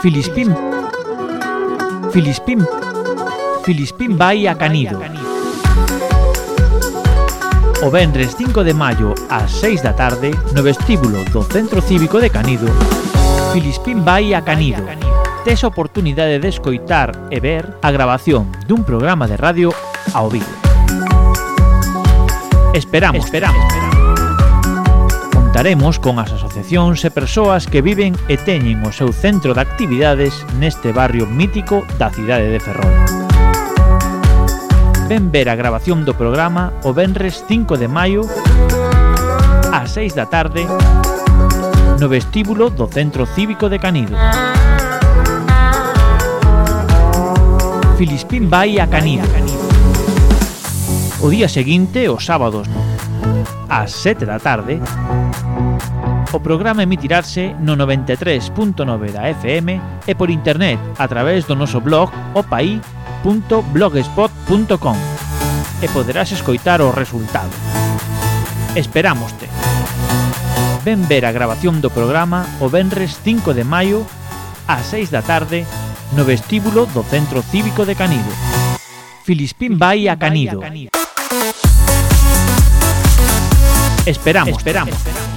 Filispim. Filispim. Filispim vai a Canido. O vendres 5 de maio ás 6 da tarde no vestíbulo do Centro Cívico de Canido. Filispim vai a Canido. Tes oportunidade de escoitar e ver a grabación dun programa de radio ao vivo. Esperamos, esperamos. esperamos. Contaremos con as asociacións e persoas que viven e teñen o seu centro de actividades neste barrio mítico da cidade de Ferrol. Ven ver a grabación do programa o Benres 5 de maio ás 6 da tarde no vestíbulo do Centro Cívico de Canido. Filispín vai a Canido. O día seguinte, os sábados, no ás 7 da tarde, o programa emitirase no 93.9 da FM e por internet a través do noso blog opai.blogspot.com e poderás escoitar o resultado. Esperámoste. Ven ver a grabación do programa o Benres 5 de maio ás 6 da tarde no vestíbulo do Centro Cívico de Canido. Filispín vai a Canido. Vai a Canido. Esperamos, esperamos. esperamos.